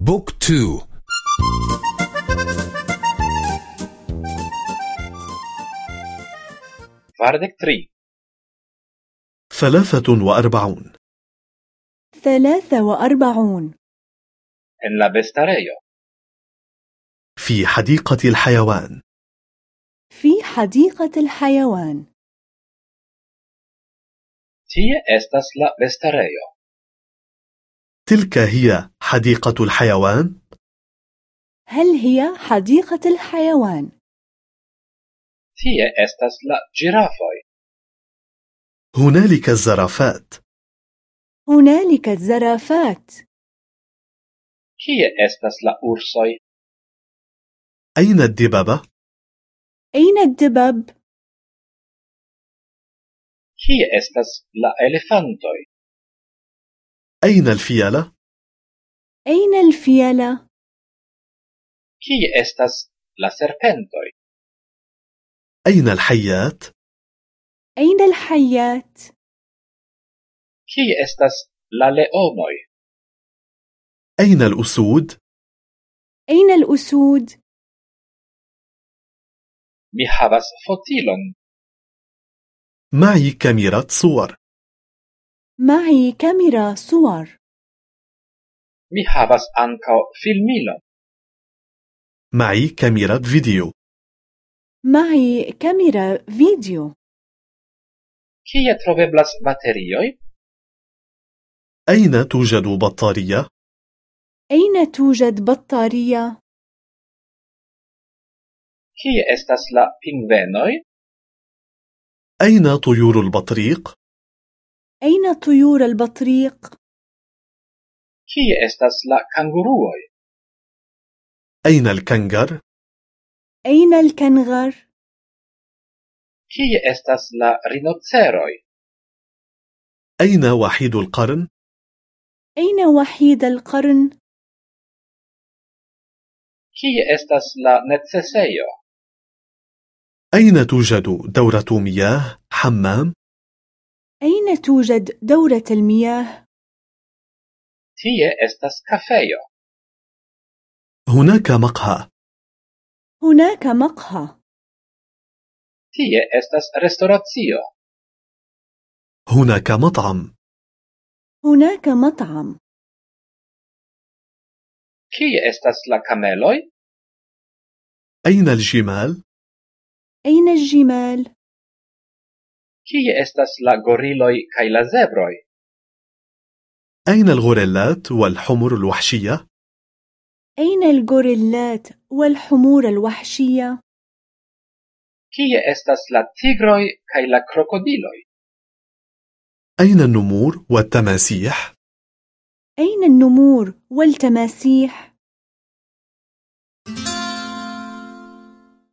book two. kvardek tri ثلاثة وأربعون. ثلاثة وأربعون. en la bestario في حديقة الحيوان. في حديقة الحيوان. tie estas la bestario تلك هي حديقة الحيوان؟ هل هي حديقة الحيوان؟ tie estas la ĝirafoj هنالك الزرافات هنالك الزرافات kie estas la ursoj أين الدببة؟ أين الدبب؟ kie estas la elefantoj أين الفيلة؟ أين الفيلة؟ kie estas la serpentoj أين الحيات؟ أين الحيات؟ kie estas la leonoj أين الأسود؟ أين الأسود؟ مي havas fotilon معي كاميرا صور معي كاميرا صور مي havas ankaŭ filmilon معي كاميرا فيديو معي كاميرا فيديو kie troveblas baterioj أين توجد بطارية؟ أين توجد بطارية؟ kie estas la pingvenoj أين طيور البطريق؟ أين طيور البطريق؟ kie estas la kanguruoj أين الكنغر؟ أين الكنغر؟ kie estas la rinoceroj أين وحيد القرن؟ أين وحيد القرن؟ kie estas la necesejo أين توجد دورة مياه حمام؟ أين توجد دورة المياه؟ tie estas kafejo. هناك مقهى. هناك مقهى. Tie estas restoracio. هناك مطعم. هناك مطعم. Kie estas la kameloj? أين الجمال؟ أين الجمال؟ Kie estas la goriloj kaj la zebroj أين الغوريلات والحمر الوحشية؟ أين الغوريلات والحمور الوحشية؟ kie estas la tigroj kaj la krokodiloj أين النمور والتماسيح؟ أين النمور والتماسيح؟